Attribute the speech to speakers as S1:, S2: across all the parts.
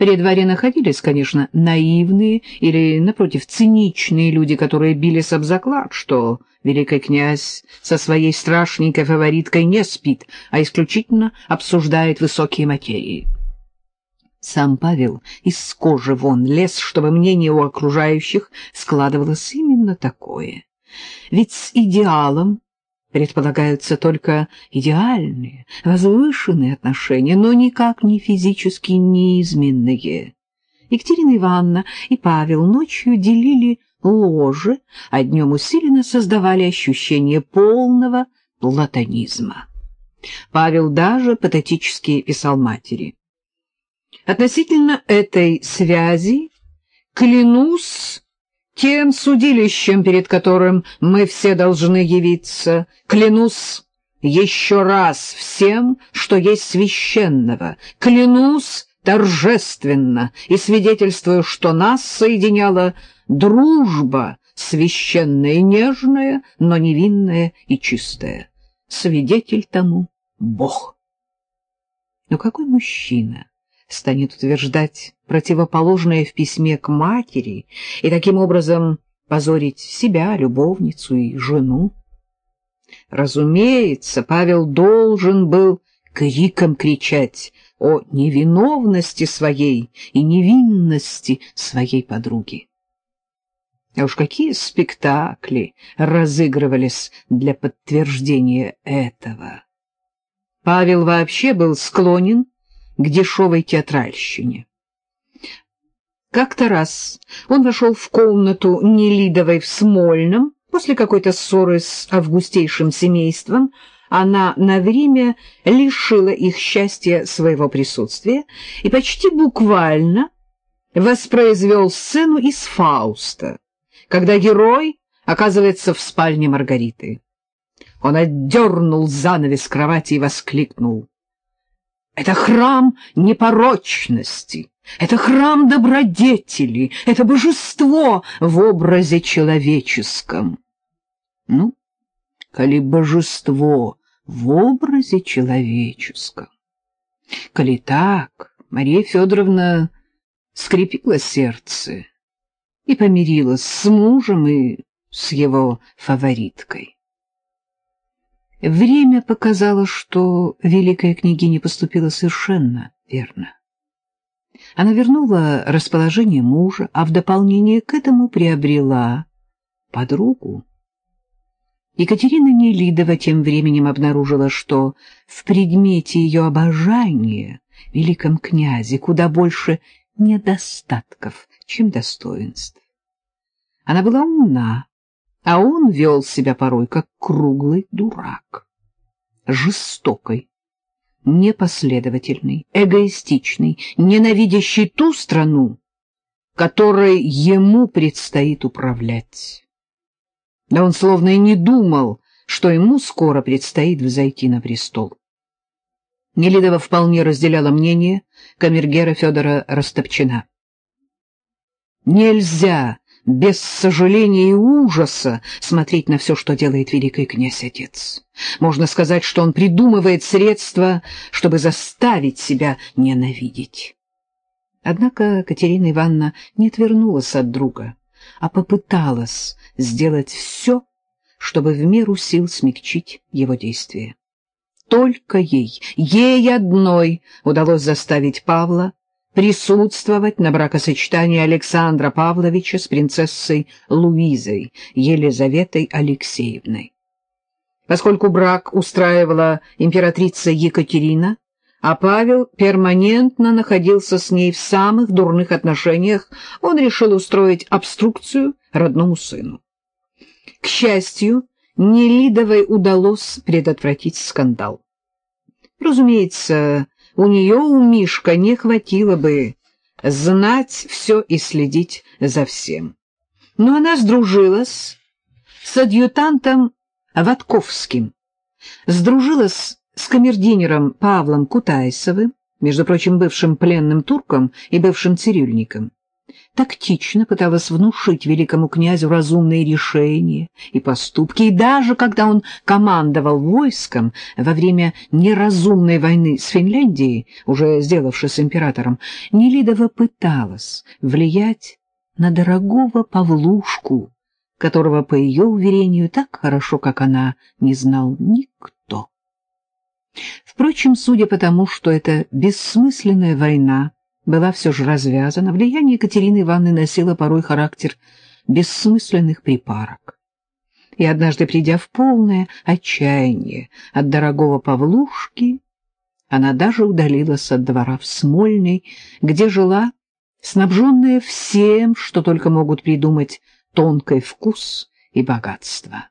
S1: При дворе находились, конечно, наивные или, напротив, циничные люди, которые бились об заклад, что великий князь со своей страшненькой фавориткой не спит, а исключительно обсуждает высокие материи. Сам Павел из кожи вон лез, чтобы мнение у окружающих складывалось именно такое. Ведь с идеалом предполагаются только идеальные, возвышенные отношения, но никак не физически неизменные. Екатерина Ивановна и Павел ночью делили ложе, а днем усиленно создавали ощущение полного платонизма. Павел даже патетически писал матери. Относительно этой связи клянусь тем судилищем, перед которым мы все должны явиться, клянусь еще раз всем, что есть священного, клянусь торжественно и свидетельствую, что нас соединяла дружба священная и нежная, но невинная и чистая. Свидетель тому — Бог. Но какой мужчина станет утверждать противоположное в письме к матери и таким образом позорить себя, любовницу и жену. Разумеется, Павел должен был криком кричать о невиновности своей и невинности своей подруги. А уж какие спектакли разыгрывались для подтверждения этого. Павел вообще был склонен к дешевой театральщине. Как-то раз он вошел в комнату Нелидовой в Смольном после какой-то ссоры с августейшим семейством. Она на время лишила их счастья своего присутствия и почти буквально воспроизвел сцену из «Фауста», когда герой оказывается в спальне Маргариты. Он отдернул занавес кровати и воскликнул. Это храм непорочности, это храм добродетели, это божество в образе человеческом. Ну, коли божество в образе человеческом. Коли так, Мария Федоровна скрепила сердце и помирилась с мужем и с его фавориткой. Время показало, что великая княгиня поступила совершенно верно. Она вернула расположение мужа, а в дополнение к этому приобрела подругу. Екатерина Нелидова тем временем обнаружила, что в предмете ее обожания, великом князе, куда больше недостатков, чем достоинств. Она была умна, а он вел себя порой как круглый дурак. Жестокой, непоследовательный, эгоистичный, ненавидящий ту страну, которой ему предстоит управлять. Да он словно и не думал, что ему скоро предстоит взойти на престол. Нелидова вполне разделяла мнение камергера Федора Растопчина. Нельзя без сожаления и ужаса смотреть на все, что делает великий князь-отец. Можно сказать, что он придумывает средства, чтобы заставить себя ненавидеть. Однако Катерина Ивановна не отвернулась от друга, а попыталась сделать все, чтобы в меру сил смягчить его действия. Только ей, ей одной удалось заставить Павла присутствовать на бракосочетании Александра Павловича с принцессой Луизой Елизаветой Алексеевной. Поскольку брак устраивала императрица Екатерина, а Павел перманентно находился с ней в самых дурных отношениях, он решил устроить обструкцию родному сыну. К счастью, Нелидовой удалось предотвратить скандал. Разумеется, у нее, у Мишка, не хватило бы знать все и следить за всем. Но она сдружилась с адъютантом Ватковским, сдружилась с камердинером Павлом Кутайсовым, между прочим, бывшим пленным турком и бывшим цирюльником, тактично пыталась внушить великому князю разумные решения и поступки, и даже когда он командовал войском во время неразумной войны с Финляндией, уже сделавшись императором, Нелидова пыталась влиять на дорогого Павлушку, которого, по ее уверению, так хорошо, как она, не знал никто. Впрочем, судя по тому, что эта бессмысленная война была все же развязана, влияние Екатерины Ивановны носило порой характер бессмысленных припарок. И однажды, придя в полное отчаяние от дорогого Павлушки, она даже удалилась от двора в Смольный, где жила, снабженная всем, что только могут придумать тонкий вкус и богатство.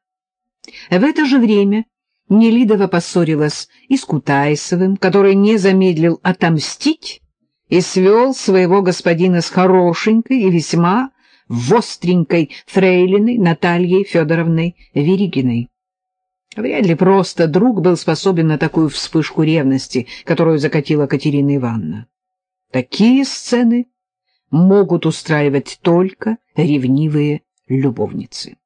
S1: В это же время Нелидова поссорилась и с Кутайсовым, который не замедлил отомстить и свел своего господина с хорошенькой и весьма востренькой фрейлиной Натальей Федоровной Веригиной. Вряд ли просто друг был способен на такую вспышку ревности, которую закатила Катерина Ивановна. Такие сцены могут устраивать только ревнивые любовницы.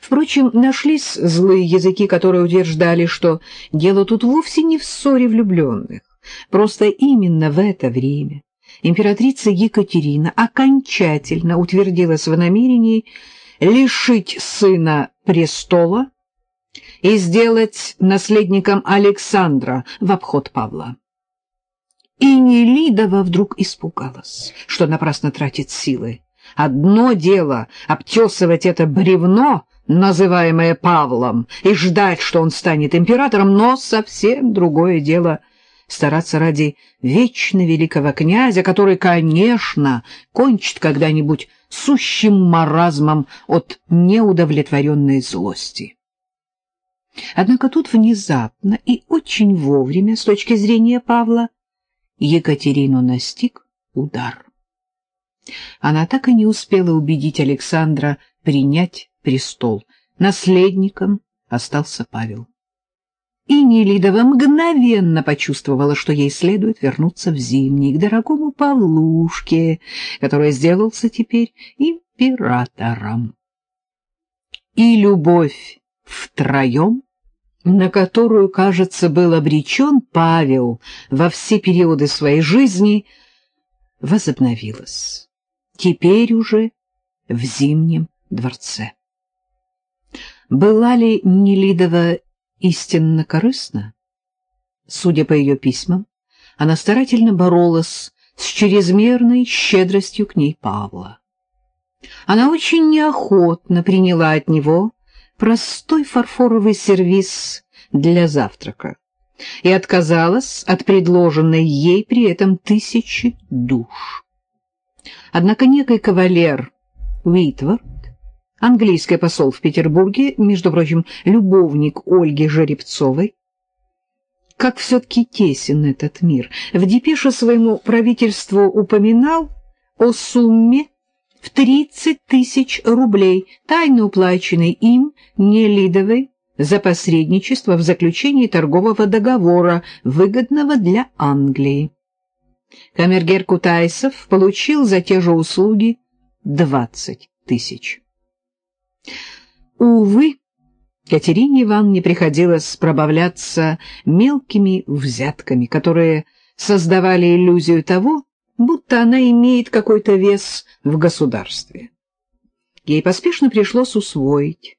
S1: Впрочем, нашлись злые языки, которые утверждали, что дело тут вовсе не в ссоре влюбленных. Просто именно в это время императрица Екатерина окончательно утвердилась в намерении лишить сына престола и сделать наследником Александра в обход Павла. И Нелидова вдруг испугалась, что напрасно тратит силы. Одно дело — обтесывать это бревно, называемое Павлом, и ждать, что он станет императором, но совсем другое дело — стараться ради вечно великого князя, который, конечно, кончит когда-нибудь сущим маразмом от неудовлетворенной злости. Однако тут внезапно и очень вовремя, с точки зрения Павла, Екатерину настиг удар. Она так и не успела убедить Александра принять престол. Наследником остался Павел. И Нелидова мгновенно почувствовала, что ей следует вернуться в Зимний к дорогому Павлушке, который сделался теперь императором. И любовь втроем, на которую, кажется, был обречен Павел во все периоды своей жизни, возобновилась. Теперь уже в Зимнем дворце. Была ли Нелидова истинно корыстна? Судя по ее письмам, она старательно боролась с чрезмерной щедростью к ней Павла. Она очень неохотно приняла от него простой фарфоровый сервиз для завтрака и отказалась от предложенной ей при этом тысячи душ. Однако некий кавалер Уитвард английский посол в Петербурге, между прочим, любовник Ольги Жеребцовой. Как все-таки тесен этот мир. В депеше своему правительству упоминал о сумме в 30 тысяч рублей, тайно уплаченной им Нелидовой за посредничество в заключении торгового договора, выгодного для Англии. Камергер Кутайсов получил за те же услуги 20 тысяч. Увы, Катерине Ивановне приходилось пробавляться мелкими взятками, которые создавали иллюзию того, будто она имеет какой-то вес в государстве. Ей поспешно пришлось усвоить.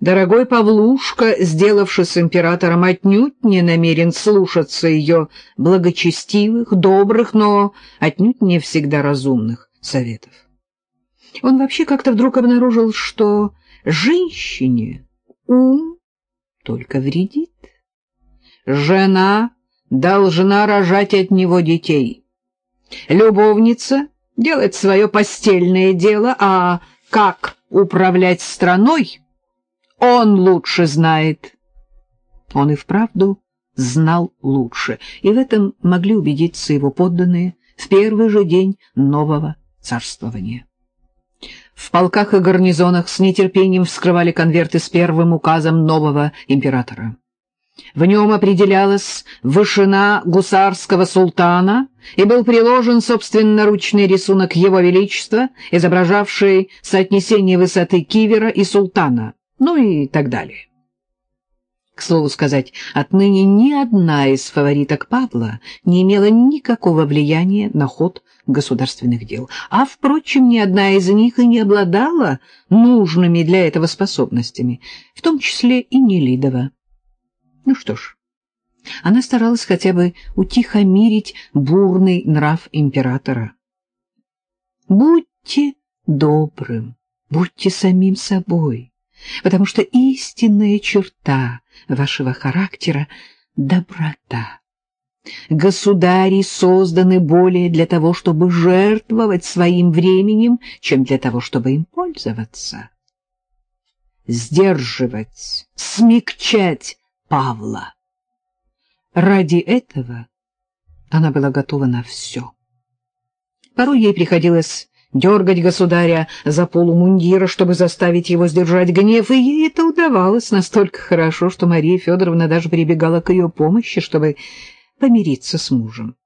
S1: Дорогой Павлушка, сделавшись императором, отнюдь не намерен слушаться ее благочестивых, добрых, но отнюдь не всегда разумных советов. Он вообще как-то вдруг обнаружил, что женщине ум только вредит. Жена должна рожать от него детей. Любовница делает свое постельное дело, а как управлять страной он лучше знает. Он и вправду знал лучше, и в этом могли убедиться его подданные в первый же день нового царствования. В полках и гарнизонах с нетерпением вскрывали конверты с первым указом нового императора. В нем определялась вышина гусарского султана и был приложен собственноручный рисунок Его Величества, изображавший соотнесение высоты кивера и султана, ну и так далее. К слову сказать, отныне ни одна из фавориток Павла не имела никакого влияния на ход государственных дел, а, впрочем, ни одна из них и не обладала нужными для этого способностями, в том числе и Нелидова. Ну что ж, она старалась хотя бы утихомирить бурный нрав императора. «Будьте добрым, будьте самим собой, потому что истинная черта вашего характера — доброта. Государи созданы более для того, чтобы жертвовать своим временем, чем для того, чтобы им пользоваться. Сдерживать, смягчать Павла. Ради этого она была готова на все. Порой ей приходилось дергать государя за полумундира, чтобы заставить его сдержать гнев, и ей это удавалось настолько хорошо, что Мария Федоровна даже прибегала к ее помощи, чтобы помириться с мужем.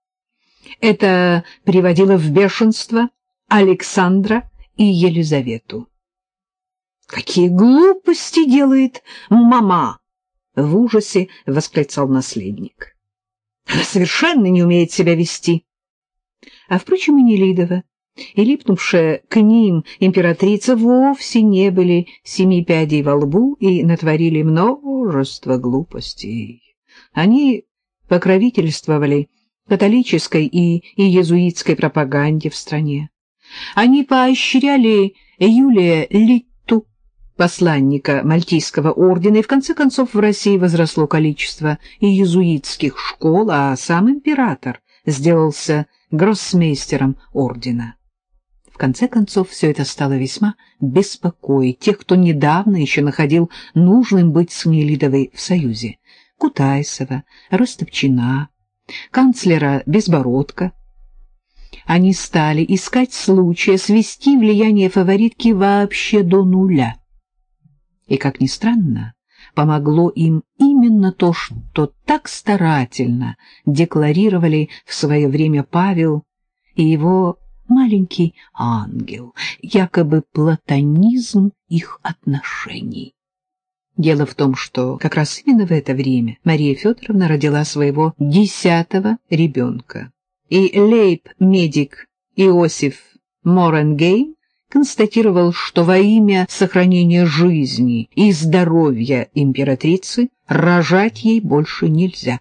S1: Это приводило в бешенство Александра и Елизавету. «Какие глупости делает мама!» — в ужасе восклицал наследник. «Она совершенно не умеет себя вести». А, впрочем, и Нелидова, и липнувшая к ним императрица вовсе не были семи пядей во лбу и натворили множество глупостей. Они покровительствовали католической и иезуитской пропаганде в стране. Они поощряли Юлия Литту, посланника Мальтийского ордена, и в конце концов в России возросло количество иезуитских школ, а сам император сделался гроссмейстером ордена. Конце концов, все это стало весьма беспокоить тех, кто недавно еще находил нужным быть с Нелидовой в союзе. Кутайсова, Ростопчина, канцлера Безбородка. Они стали искать случая свести влияние фаворитки вообще до нуля. И, как ни странно, помогло им именно то, что так старательно декларировали в свое время Павел и его маленький ангел, якобы платонизм их отношений. Дело в том, что как раз именно в это время Мария Федоровна родила своего десятого ребенка. И лейб-медик Иосиф Моренгейм констатировал, что во имя сохранения жизни и здоровья императрицы рожать ей больше нельзя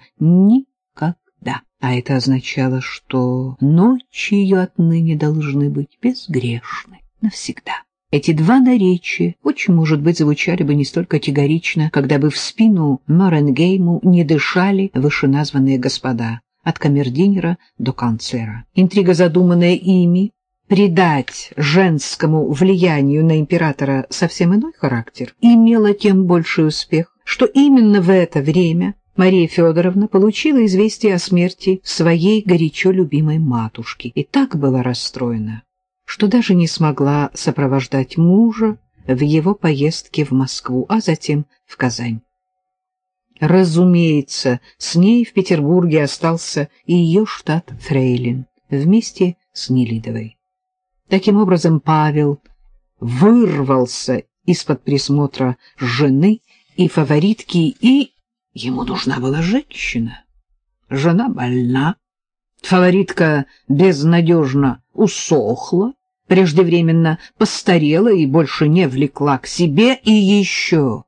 S1: никогда. А это означало, что ночи ее отныне должны быть безгрешны навсегда. Эти два наречия очень, может быть, звучали бы не столь категорично, когда бы в спину Моренгейму не дышали вышеназванные господа, от камердинера до канцлера. Интрига, задуманная ими, придать женскому влиянию на императора совсем иной характер, имела тем больший успех, что именно в это время Мария Федоровна получила известие о смерти своей горячо любимой матушки и так была расстроена, что даже не смогла сопровождать мужа в его поездке в Москву, а затем в Казань. Разумеется, с ней в Петербурге остался и ее штат Фрейлин вместе с Нелидовой. Таким образом, Павел вырвался из-под присмотра жены и фаворитки, и ему нужна была женщина. Жена больна, фаворитка безнадежно усохла, преждевременно постарела и больше не влекла к себе, и еще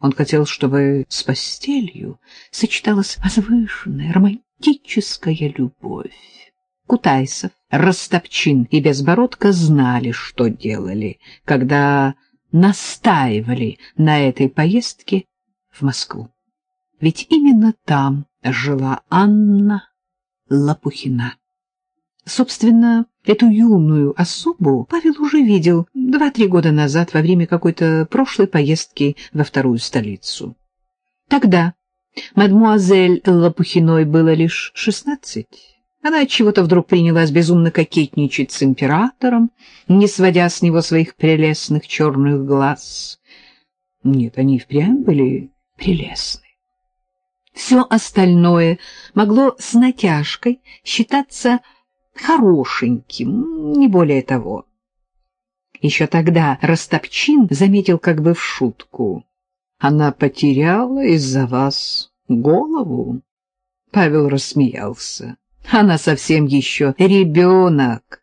S1: он хотел, чтобы с постелью сочеталась возвышенная романтическая любовь. Кутайсов, Растопчин и Безбородко знали, что делали, когда настаивали на этой поездке в Москву. Ведь именно там жила Анна Лопухина. Собственно, эту юную особу Павел уже видел два-три года назад во время какой-то прошлой поездки во вторую столицу. Тогда мадмуазель Лопухиной было лишь шестнадцать. Она от чего-то вдруг принялась безумно кокетничать с императором, не сводя с него своих прелестных черных глаз. Нет, они впрямь были прелестны. Все остальное могло с натяжкой считаться хорошеньким, не более того. Еще тогда Растопчин заметил как бы в шутку. Она потеряла из-за вас голову. Павел рассмеялся. Она совсем еще ребенок.